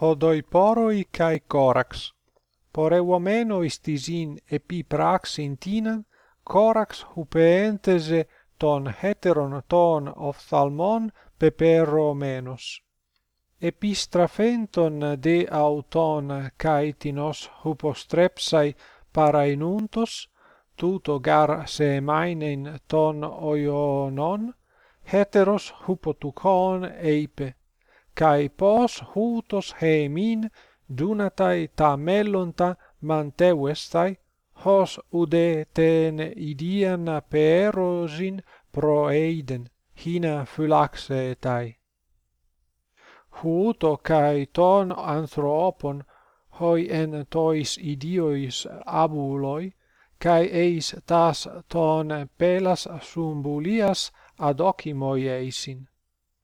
hodoi poroi kai corax. Por euomeno istisin epi praxintinan corax hupeentese ton heteron ton of thalmon pepero menos. Epistrafenton de auton caetinos hupostrepsai parainuntos tuto gar semainen ton oionon heteros hupotukon eipe kai pos hutos hemin dunatai ta mellonta manteuestai hos ude ten idian peerosin proeiden hina phylaxetai huto kai ton anthropon hoi en tois idiois abuloi kai eis tas ton pelas sumbulias ad ocimoi eisin.